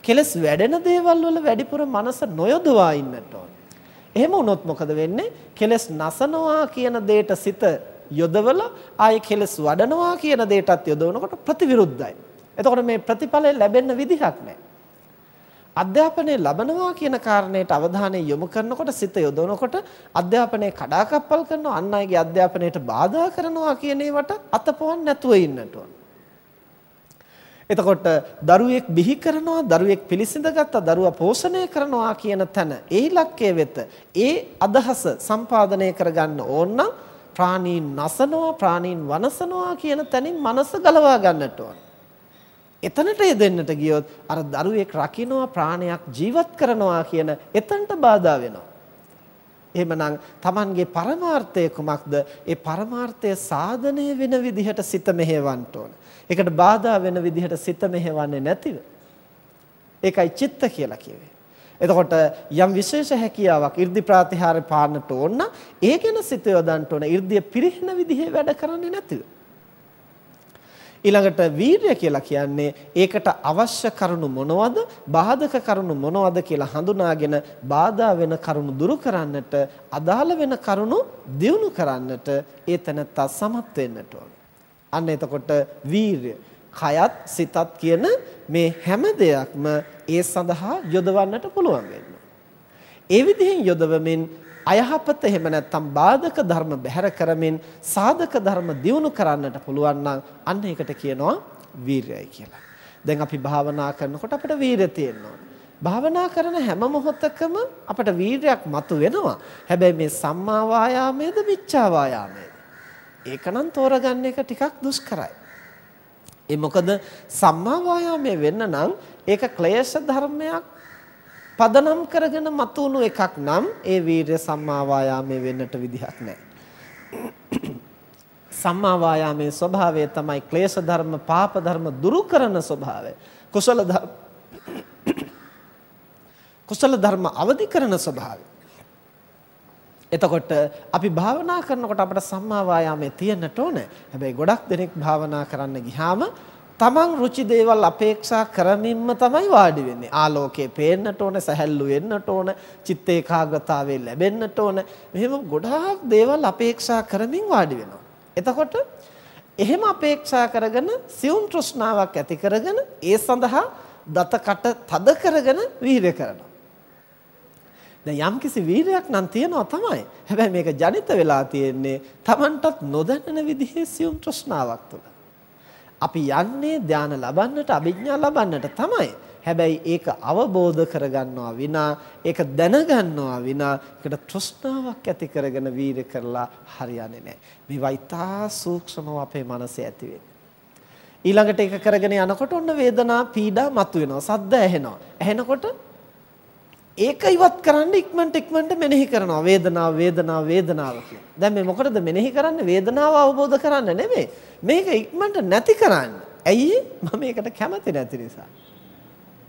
කෙලස් වැඩෙන දේවල් වල වැඩිපුර මනස නොයොදවා ඉන්නට ඕන. එහෙම වුණොත් මොකද වෙන්නේ? කෙලස් නසනවා කියන දෙයට සිත යොදවලා ආයේ කෙලස් වඩනවා කියන දෙයටත් යොදවනකොට ප්‍රතිවිරුද්ධයි. එතකොට මේ ප්‍රතිඵලය ලැබෙන්න විදිහක් නැහැ. අධ්‍යාපනය ලබනවා කියන කාරණයට අවධානය යොමු කරනකොට සිත යොදවනකොට අධ්‍යාපනය කඩාකප්පල් කරනවා අන් අයගේ අධ්‍යාපනයට බාධා කරනවා කියන ඒවට අතපොවන් නැතුව ඉන්නට ඕන. එතකොට දරුවෙක් බිහි කරනවා දරුවෙක් පිළිසිඳගත්තා දරුවා පෝෂණය කරනවා කියන තැන ඒ ඉලක්කයේ වෙත ඒ අදහස සම්පාදනය කරගන්න ඕන නම් ප්‍රාණීන් නසනවා ප්‍රාණීන් වනසනවා කියන තැනින් මනස ගලවා ගන්නට ඕන. එතනට යෙදෙන්නට ගියොත් අර දරුවෙක් රකින්නවා ප්‍රාණයක් ජීවත් කරනවා කියන එතනට බාධා වෙනවා. එහෙමනම් Tamanගේ පරමාර්ථය කුමක්ද? ඒ පරමාර්ථය සාධනය වෙන විදිහට සිත මෙහෙවන්න ඕන. ඒකට බාධා වෙන විදිහට සිත මෙහෙවන්නේ නැතිව. ඒකයි චිත්ත කියලා කියවේ. එතකොට යම් විශේෂ හැකියාවක් 이르දි ප්‍රාතිහාර්ය පාන්නට ඕන නම් ඒ ගැන සිත යොදන්න ඕන. 이르දිය පිරිහින විදිහේ වැඩ කරන්නේ නැතිව. ඊළඟට වීරය කියලා කියන්නේ ඒකට අවශ්‍ය කරුණු මොනවද බාධක කරුණු මොනවද කියලා හඳුනාගෙන බාධා වෙන කරුණු දුරු කරන්නට අදාළ වෙන කරුණු දියුණු කරන්නට ඒ තැනත්තා සමත් වෙන්නට ඕන. අන්න එතකොට වීරය කයත් සිතත් කියන මේ හැම දෙයක්ම ඒ සඳහා යොදවන්නට පුළුවන් වෙනවා. ඒ විදිහෙන් යොදවමින් අයහපත එහෙම නැත්නම් බාධක ධර්ම බැහැර කරමින් සාධක ධර්ම දියුණු කරන්නට පුළුවන් නම් අන්න ඒකට කියනවා වීරයයි කියලා. දැන් අපි භාවනා කරනකොට අපිට වීරය තියෙනවා. භාවනා කරන හැම මොහොතකම අපට වීරයක් මතු වෙනවා. හැබැයි මේ සම්මා වායාමයේද මිච්ඡා වායාමයේද? ඒකනම් තෝරගන්න එක ටිකක් දුෂ්කරයි. ඒ මොකද සම්මා වායාමයේ වෙන්න නම් ඒක ක්ලේශ ධර්මයක් පදනම් කරගෙන මතුණු එකක් නම් ඒ වීරය සම්මා වායාමයේ වෙන්නට විදිහක් නැහැ. සම්මා වායාමයේ ස්වභාවය තමයි ක්ලේශ ධර්ම පාප ධර්ම දුරු කරන ස්වභාවය. කුසල ධර්ම කුසල ධර්ම අවදි කරන ස්වභාවය. එතකොට අපි භාවනා කරනකොට අපට සම්මා වායාමයේ තියෙන්නට ඕනේ. හැබැයි ගොඩක් දෙනෙක් භාවනා කරන්න ගියාම තමන් රුචි දේවල් අපේක්ෂා කරමින්ම තමයි වාඩි වෙන්නේ. ආලෝකයේ පේන්නට ඕන, සැහැල්ලු වෙන්නට ඕන, චිත්ත ඒකාග්‍රතාවය ලැබෙන්නට ඕන. මෙහෙම ගොඩාක් දේවල් අපේක්ෂා කරමින් වාඩි වෙනවා. එතකොට එහෙම අපේක්ෂා කරගෙන සියුම් තෘෂ්ණාවක් ඇති කරගෙන ඒ සඳහා දත කට තද කරගෙන වීරය කරනවා. දැන් යම්කිසි වීරයක් නම් තියනවා තමයි. හැබැයි මේක ජනිත වෙලා තියෙන්නේ Tamanටත් නොදැනෙන විදිහේ සියුම් තෘෂ්ණාවක් තුළ. අපි යන්නේ ධාන ලබන්නට අභිඥා ලබන්නට තමයි. හැබැයි ඒක අවබෝධ කරගන්නවා විනා ඒක දැනගන්නවා විනා ඒකට තෘෂ්ණාවක් ඇති කරගෙන වීර කරලා හරියන්නේ නැහැ. මේවා ඊටා සූක්ෂමව අපේ මනසේ ඇති ඊළඟට ඒක කරගෙන යනකොට ඔන්න වේදනා පීඩා මතුවෙනවා. සද්ද ඇහෙනවා. ඇහෙනකොට ඒක ඉවත් කරන්න ඉක්මනට ඉක්මනට මෙනෙහි කරනවා වේදනාව වේදනාව වේදනාව කියලා. දැන් මේ මොකටද මෙනෙහි කරන්නේ වේදනාව අවබෝධ කරන්න නෙමෙයි. මේක ඉක්මනට නැති කරන්න. ඇයි මම මේකට කැමති නැති නිසා.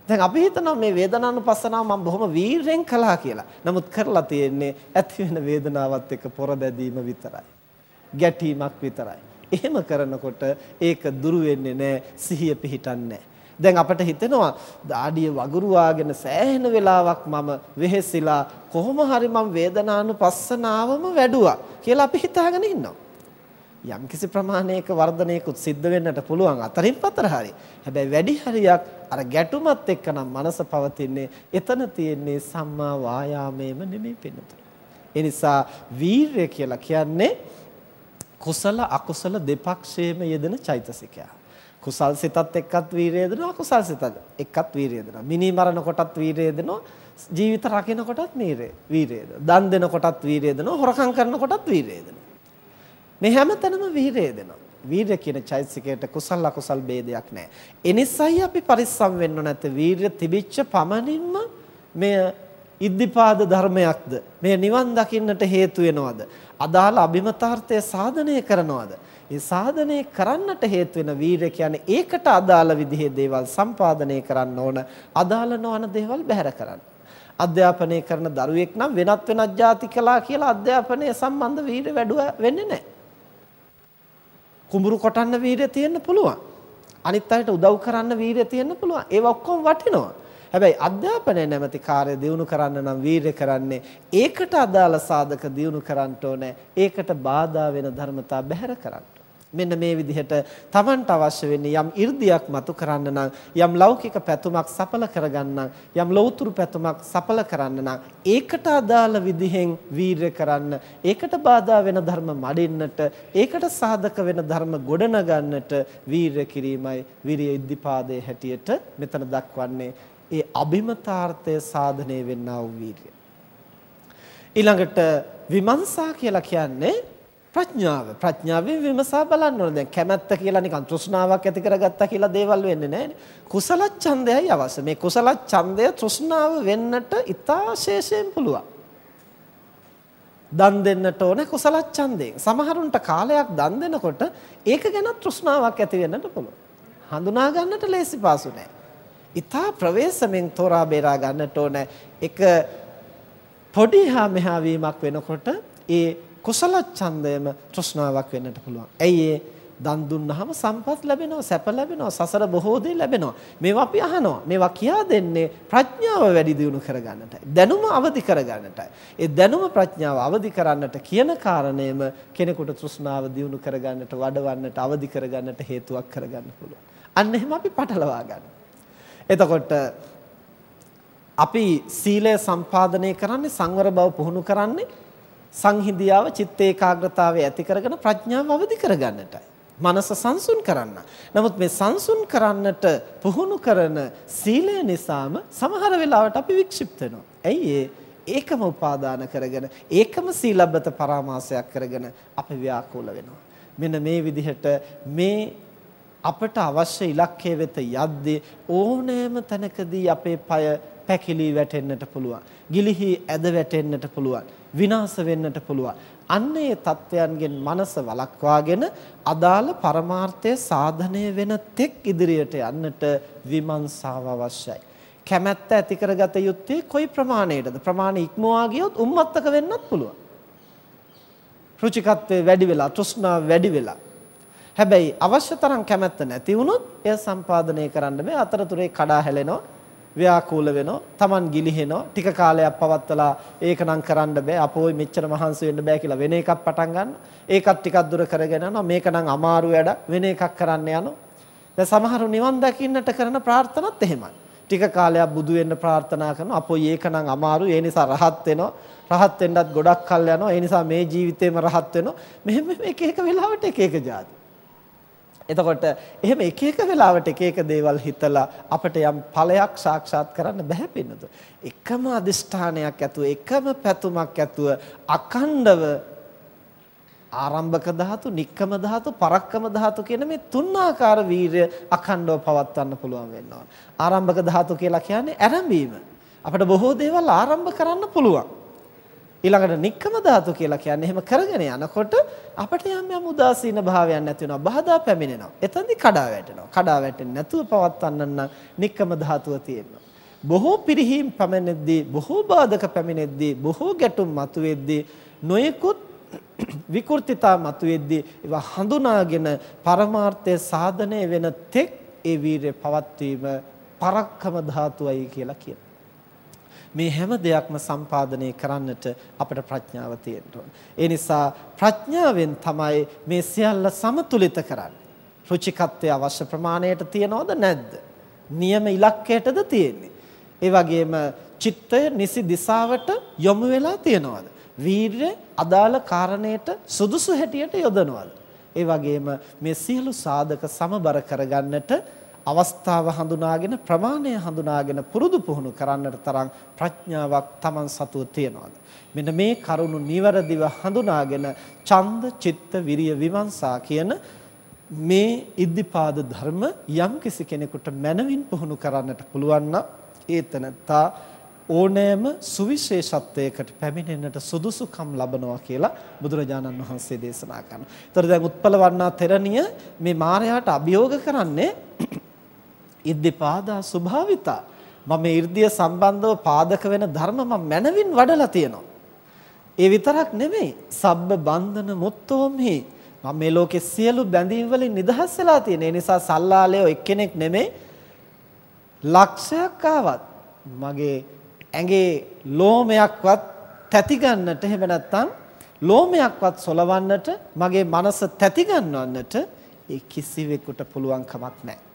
දැන් අපි හිතනවා මේ වේදනානුපස්සනාව මම බොහොම වීරයෙන් කළා කියලා. නමුත් කරලා තියෙන්නේ ඇති වෙන වේදනාවත් එක්ක පොර දැදීම විතරයි. ගැටීමක් විතරයි. එහෙම කරනකොට ඒක දුරු වෙන්නේ නැහැ, සිහිය පිහිටන්නේ දැන් අපිට හිතෙනවා දාඩිය වගුරුවාගෙන සෑහෙන වෙලාවක් මම වෙහෙසිලා කොහොම හරි මම වේදනානුපස්සනාවම වැඩුවා කියලා අපි හිතාගෙන ඉන්නවා. යම්කිසි ප්‍රමාණයක වර්ධනයකුත් සිද්ධ වෙන්නට පුළුවන් අතරින් පතර හරි. හැබැයි වැඩි හරියක් අර ගැටුමත් එක්කනම් මනස පවතින්නේ එතන තියෙන්නේ සම්මා වායාමයේම නෙමෙයි පින්නත. ඒ නිසා වීරය කියලා කියන්නේ කුසල අකුසල දෙපක්ෂයේම යෙදෙන චෛතසිකය. කුසල් සිතත් එක්කත් වීරය දෙනවා අකුසල් සිතත් එක්කත් වීරය දෙනවා. මිනි මරණ කොටත් වීරය දෙනවා. ජීවිත රකින්න කොටත් වීරය වීරය දෙනවා. දන් දෙන කොටත් වීරය දෙනවා. හොරකම් කරන කොටත් වීරය දෙනවා. මේ හැමතැනම වීරය දෙනවා. වීරය කියන චෛතසිකයට කුසල අකුසල් ભેදයක් නැහැ. එනිසයි අපි පරිස්සම් වෙන්න නැත වීරය තිබිච්ච පමණින්ම මෙය ඉද්ධිපාද ධර්මයක්ද? මේ නිවන් දකින්නට හේතු වෙනවද? අදාළ අභිමතාර්ථය සාධනය කරනවද? ඒ සාධනය කරන්නට හේතු වෙන වීරය කියන්නේ ඒකට අදාළ විදිහේ දේවල් සම්පාදනය කරන්න ඕන. අදාළ නොවන දේවල් බැහැර කරන්න. අධ්‍යාපනය කරන දරුවෙක් නම් වෙනත් වෙනත් ಜಾති කලා කියලා අධ්‍යාපනය සම්බන්ධ වීරය වැඩුව වෙන්නේ නැහැ. කුඹුරු කොටන්න වීරිය තියෙන්න පුළුවන්. අනිත් අයට උදව් කරන්න වීරිය තියෙන්න පුළුවන්. ඒවා ඔක්කොම වටිනවා. හැබැයි අධ්‍යාපනය නැමැති කාර්ය දියුණු කරන්න නම් වීරිය කරන්නේ ඒකට අදාළ සාධක දියුණු කරන්න ඕනේ. ඒකට බාධා වෙන ධර්මතා බැහැර කරන්න. මෙන්න මේ විදිහට Tamanට අවශ්‍ය වෙන්නේ යම් 이르දියක් මතු කරන්න නම් යම් ලෞකික පැතුමක් සඵල කරගන්න යම් ලෞතුරු පැතුමක් සඵල කරන්න නම් ඒකට අදාළ විදිහෙන් වීරය කරන්න ඒකට බාධා වෙන ධර්ම මඩින්නට ඒකට සාධක වෙන ධර්ම ගොඩනගන්නට වීරය කිරීමයි විරිය ඉද්ධිපාදයේ හැටියට මෙතන දක්වන්නේ. ඒ අභිමතාර්ථය සාධනය වෙන්නා වූ වීරිය. ඊළඟට විමර්ශා කියලා කියන්නේ ප්‍රඥාව ප්‍රඥාවෙන් විමසා බලන්න ඕනේ. දැන් කැමැත්ත කියලා නිකන් තෘෂ්ණාවක් ඇති කරගත්තා කියලා දේවල් වෙන්නේ නැහැ කුසල ඡන්දයයි අවශ්‍ය. මේ කුසල ඡන්දය තෘෂ්ණාව වෙන්නට ඉතාශේෂයෙන් පුළුවන්. දන් දෙන්නට ඕනේ කුසල ඡන්දයෙන්. සමහරුන්ට කාලයක් දන් දෙනකොට ඒක ගැන තෘෂ්ණාවක් ඇති වෙන්නට පුළුවන්. හඳුනා ගන්නට ලේසි පාසු නැහැ. ඊතා ප්‍රවේශමෙන් තෝරා බේරා ගන්නට ඕනේ. එක පොඩි හා මෙහා වීමක් වෙනකොට ඒ කුසල ඡන්දයම තෘෂ්ණාවක් වෙන්නට පුළුවන්. ඇයි ඒ දන් දුන්නාම සම්පත් ලැබෙනවා, සැප ලැබෙනවා, සසර බොහෝ දේ ලැබෙනවා. මේවා අපි අහනවා. මේවා කියා දෙන්නේ ප්‍රඥාව වැඩි දියුණු කරගන්නටයි. දැනුම අවදි කරගන්නටයි. ඒ දැනුම ප්‍රඥාව අවදි කරන්නට කියන කාරණයම කෙනෙකුට තෘෂ්ණාව දියුණු කරගන්නට, වඩවන්නට, අවදි කරගන්නට හේතුවක් කරගන්න පුළුවන්. අන්න එහෙම අපි පටලවා ගන්න. එතකොට අපි සීලය සම්පාදනය කරන්නේ සංවර බව පුහුණු කරන්නේ සංහිඳියාව චිත්ත ඒකාග්‍රතාවය ඇති කරගෙන ප්‍රඥාව අවදි කරගන්නටයි. මනස සංසුන් කරන්න. නමුත් මේ සංසුන් කරන්නට පුහුණු කරන සීලය නිසාම සමහර වෙලාවට අපි වික්ෂිප්ත වෙනවා. ඇයි ඒකම උපාදාන කරගෙන ඒකම සීලබ්බත පරාමාසයක් කරගෙන අපි ව්‍යාකූල වෙනවා. මෙන්න මේ විදිහට මේ අපට අවශ්‍ය ඉලක්කය වෙත යද්දී ඕනෑම තැනකදී අපේ পায় පැකිලී වැටෙන්නට පුළුවන්. ගිලිහි ඇද වැටෙන්නට පුළුවන්. විනාශ වෙන්නට පුළුවන්. අන්න ඒ தත්වයන්ගෙන් මනස වළක්වාගෙන අදාළ පරමාර්ථය සාධනය වෙන තෙක් ඉදිරියට යන්නට විමර්ශාව අවශ්‍යයි. කැමැත්ත ඇති කරගත යුත්තේ කොයි ප්‍රමාණයටද? ප්‍රමාණ ඉක්මවා ගියොත් උම්මත්තක වෙන්නත් පුළුවන්. රුචිකත්වයේ වැඩි වෙලා, තෘෂ්ණාව වැඩි වෙලා. හැබැයි අවශ්‍ය තරම් කැමැත්ත නැති වුණොත් එය සම්පාදනය කරන්න බෑ. අතරතුරේ කඩා හැලෙනවා. ව්‍යාකූල වෙනවා Taman ගිලිහෙනවා ටික කාලයක් පවත්තලා ඒක නම් කරන්න බෑ අපෝයි මෙච්චර මහන්සි වෙන්න බෑ කියලා වෙන එකක් පටන් ගන්න. ඒකත් ටිකක් දුර කරගෙන යනවා. මේක නම් අමාරු වැඩ වෙන එකක් කරන්න යනවා. දැන් සමහරු නිවන් දකින්නට කරන ප්‍රාර්ථනාත් එහෙමයි. ටික කාලයක් බුදු වෙන්න ප්‍රාර්ථනා කරනවා අපෝයි ඒක නම් අමාරු ඒ නිසා රහත් වෙනවා. රහත් වෙන්නත් ගොඩක් කල් යනවා. ඒ නිසා මේ ජීවිතේම රහත් වෙනවා. මෙහෙම එක එක වෙලාවට එක එක જાති. එතකොට එහෙම එක එක වෙලාවට එක එක දේවල් හිතලා අපිට යම් ඵලයක් සාක්ෂාත් කරන්න බෑ පින්නතු. එකම අදිෂ්ඨානයක් ඇතුව එකම පැතුමක් ඇතුව අකණ්ඩව ආරම්භක ධාතු, නික්කම ධාතු, පරක්කම ධාතු කියන මේ තුන් ආකාර වීරය අඛණ්ඩව පවත්වන්න පුළුවන් වෙනවා. ආරම්භක ධාතු කියලා කියන්නේ ආරම්භීම. අපිට බොහෝ දේවල් ආරම්භ කරන්න පුළුවන්. ඊළඟට නික්කම ධාතු කියලා කියන්නේ එහෙම කරගෙන යනකොට අපිට යම් යම් උදාසීන භාවයන් නැති වෙනවා. බාධා පැමිණෙනවා. එතනදි කඩා වැටෙනවා. කඩා වැටෙන්නේ නැතුව පවත්වන්න නම් නික්කම ධාතුව තියෙනවා. බොහෝ පිරිහීම් පැමිණෙද්දී, බොහෝ බාධක පැමිණෙද්දී, බොහෝ ගැටුම් මතුවෙද්දී නොයෙකුත් විකෘතිතා මතුවෙද්දී ඒවා හඳුනාගෙන පරමාර්ථය සාධනය වෙන තෙක් ඒ වීරිය පවත්වීම පරක්කම ධාතුවයි කියලා කියනවා. මේ හැම දෙයක්ම සම්පාදනය කරන්නට අපට ප්‍රඥාව තියෙන්න ඒ නිසා ප්‍රඥාවෙන් තමයි මේ සියල්ල සමතුලිත කරන්නේ. රුචිකත්වයේ අවශ්‍ය ප්‍රමාණයට තියනවද නැද්ද? නියම ඉලක්කයටද තියෙන්නේ? ඒ වගේම චිත්තය නිසි දිශාවට යොමු වෙලා තියනවද? වීරය අදාළ කාරණයට සුදුසු හැටියට යොදනවද? ඒ වගේම මේ සියලු සාධක සමබර කරගන්නට අවස්ථාව හඳුනාගෙන ප්‍රමාණය හඳුනාගෙන පුරුදු පුහුණු කරන්නට තරම් ප්‍රඥාවක් Taman සතුව තියනවාද මෙන්න මේ කරුණු නිවරදිව හඳුනාගෙන ඡන්ද චිත්ත විරිය විමර්ශා කියන මේ ඉද්ධිපාද ධර්ම යම් කිසි කෙනෙකුට මනවින් පුහුණු කරන්නට පුළුවන් නම් ඒතනත්තා ඕනෑම සුවිශේෂත්වයකට පැමිණෙන්නට සුදුසුකම් ලබනවා කියලා බුදුරජාණන් වහන්සේ දේශනා කරනවා. ඒතර දැන් උත්පල වර්ණා තෙරණිය මේ මායයට අභියෝග කරන්නේ ඉද්ධිපාදා ස්වභාවිතා මම 이르දිය සම්බන්ධව පාදක වෙන ධර්ම මම මනවින් වඩලා තියෙනවා. ඒ විතරක් නෙමෙයි සබ්බ බන්ධන මුත්තෝම්හි මම මේ ලෝකේ සියලු බැඳීම් වලින් නිදහස් වෙලා තියෙන. ඒ නිසා සල්ලාලයෝ එක්කෙනෙක් නෙමෙයි ලක්ෂයක් ආවත් මගේ ඇඟේ ලෝමයක්වත් තැති ගන්නට එහෙම නැත්නම් ලෝමයක්වත් සොලවන්නට මගේ මනස තැති ගන්නවන්නට ඒ කිසිවෙකුට පුළුවන් කමක් නැහැ.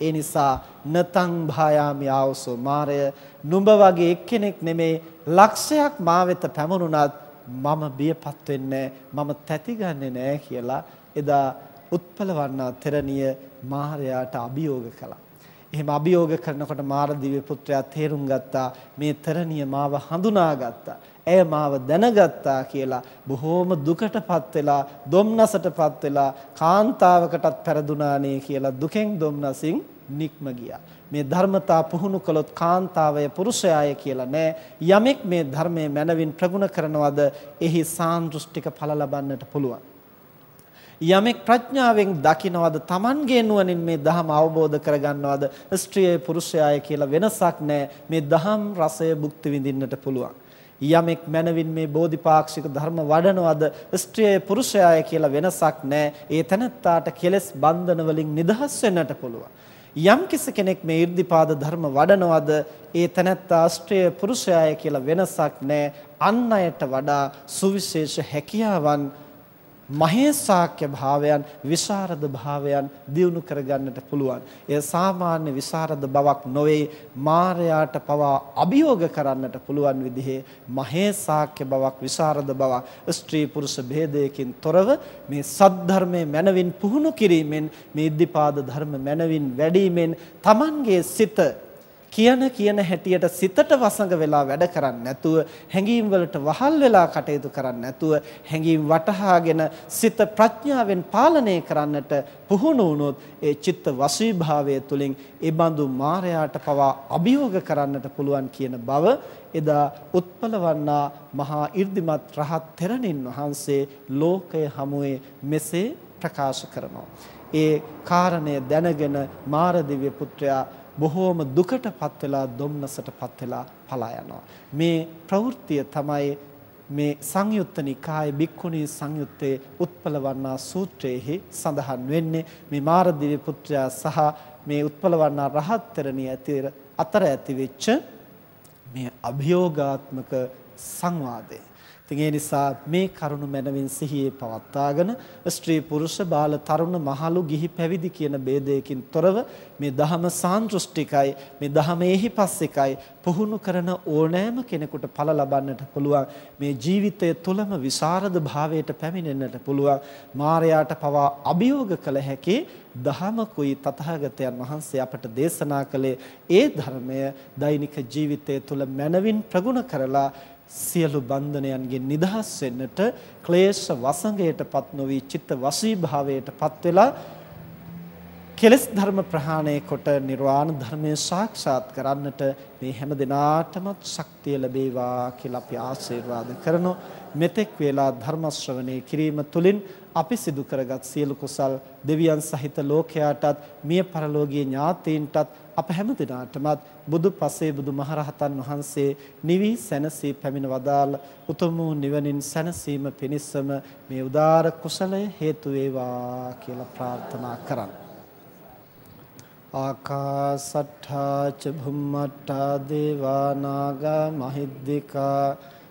ඒ නිසා නතං භායාමි ආවසෝ මාරය නුඹ වගේ එක්කෙනෙක් නෙමේ ලක්ෂයක් මා වෙත පැමුණුණත් මම බියපත් වෙන්නේ මම තැතිගන්නේ නැහැ කියලා එදා උත්පලවන්නා තෙරණිය මාරයාට අභියෝග කළා. එහෙම අභියෝග කරනකොට මාර දිව්‍ය පුත්‍රයා තේරුම් ගත්තා මේ තරණිය මාව හඳුනාගත්තා. ඇය මාව දැනගත්තා කියලා බොහෝම දුකටපත් වෙලා දුම්නසටපත් වෙලා කාන්තාවකටත් පෙරදුනානේ කියලා දුකෙන් දුම්නසින් නික්ම ගියා. මේ ධර්මතා පුහුණු කළොත් කාන්තාවය පුරුෂයාය කියලා නෑ. යමෙක් මේ ධර්මයේ මනවින් ප්‍රගුණ කරනවද එහි සාන්දෘෂ්ටික ඵල ලබන්නට පුළුවන්. යමෙක් ප්‍රඥාවෙන් දකිනවද Tamanගේ නුවණින් මේ ධහම අවබෝධ කරගන්නවද ස්ත්‍රියයි පුරුෂයාය කියලා වෙනසක් නැහැ මේ ධහම් රසය භුක්ති විඳින්නට පුළුවන් යමෙක් මනවින් මේ බෝධිපාක්ෂික ධර්ම වඩනවද ස්ත්‍රියයි පුරුෂයාය කියලා වෙනසක් නැහැ ඒ තැනත්තාට කෙලෙස් බන්ධන වලින් නිදහස් වෙන්නට පුළුවන්. යම් කෙනෙක් මේ 이르දිපාද ධර්ම වඩනවද ඒ තැනැත්තා ස්ත්‍රිය පුරුෂයාය කියලා වෙනසක් නැහැ අන් අයට වඩා සුවිශේෂ හැකියාවන් මහේසාක්‍ය භාවයන් විශාරද භාවයන් දියුණු කරගන්නට පුළුවන්. එය සාමාන්‍ය විශාරද බවක් නොවේ මායයට පවා අභියෝග කරන්නට පුළුවන් විදිහේ මහේසාක්‍ය බවක් විශාරද බවක් ස්ත්‍රී පුරුෂ භේදයකින් තොරව මේ සද්ධර්මයේ මනවින් පුහුණු කිරීමෙන් මේ ඉද්ධිපාද ධර්ම මනවින් වැඩිමෙන් Tamanගේ සිත කියන කියන හැටියට සිතට වසඟ වෙලා වැඩ කරන්නේ නැතුව හැඟීම් වලට වහල් වෙලා කටයුතු කරන්නේ නැතුව හැඟීම් වටහාගෙන සිත ප්‍රඥාවෙන් පාලනය කරන්නට පුහුණු වුණොත් ඒ චිත්ත වශීභාවය තුළින් ඒ බඳු මායයට පවා අභියෝග කරන්නට පුළුවන් කියන බව එදා උත්පලවන්නා මහා 이르දිමත් රහත් තෙරණින් වහන්සේ ලෝකය හමුවේ මෙසේ ප්‍රකාශ කරනවා. ඒ කාරණය දැනගෙන මාරදිව්‍ය පුත්‍රයා බොහෝම දුකටපත් වෙලා දුම්නසටපත් වෙලා පලා යනවා. මේ ප්‍රවෘත්තිය තමයි මේ සංයුත්ත නිකායේ බික්කුණී සංයුත්තේ උත්පලවන්නා සූත්‍රයේහි සඳහන් වෙන්නේ මේ මාරදිව්‍ය පුත්‍රයා සහ මේ උත්පලවන්නා රහත් තරණිය ඇති අතර ඇති වෙච්ච මේ අභියෝගාත්මක සංවාදය. ඉතින් ඒ නිසා මේ කරුණ මනවින් සිහියේ පවත්වාගෙන ස්ත්‍රී පුරුෂ බාල තරුණ මහලු ගිහි පැවිදි කියන ભેදයකින් තොරව මේ ධහම සාන්දෘෂ්ටිකයි මේ ධහමේහි පස්සෙකයි පුහුණු කරන ඕනෑම කෙනෙකුට ඵල ලබන්නට පුළුවන්. මේ ජීවිතය තුළම විසරද භාවයට පැමිණෙන්නට පුළුවන්. මායයට පවා අභියෝග කළ හැකි දහමකුයි තථාගතයන් වහන්සේ අපට දේශනා කළේ. ඒ ධර්මය දෛනික ජීවිතය තුළ මනවින් ප්‍රගුණ කරලා සියලු බන්ධනයන්ගෙන් නිදහස් වෙන්නට ක්ලේශ වසඟයටපත් නොවි චිත්ත වශීභාවයටපත් වෙලා කෙලස් ධර්ම ප්‍රහාණය කොට නිර්වාණ ධර්මය සාක්ෂාත් කරන්නට මේ හැම දිනාටම ශක්තිය ලැබේවා කියලා අපි ආශිර්වාද කරනවා. මෙතෙක් වේලා ධර්ම ශ්‍රවණය කිරීම තුළින් අපි සිදු කරගත් සියලු කුසල් දෙවියන් සහිත ලෝකයාටත් මිය පරලෝකීය ඥාතීන්ටත් අප හැම දිනාටමත් බුදු පසේ බුදු මහරහතන් වහන්සේ නිවි සැනසී පැමිණ වදාළ උතුම් වූ නිවනින් සැනසීම පිණිසම මේ උදාර කුසලය හේතු වේවා කියලා ප්‍රාර්ථනා කරන්න. ආකාසට්ඨා ච භුම්මට්ඨා දේවා නාග මහිද්దికා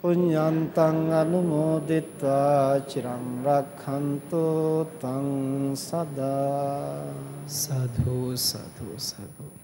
පුඤ්ඤන්තං අනුමෝදිත්වා චිරං රක්ඛන්තු තං සදා සාධු සාධු සාධු.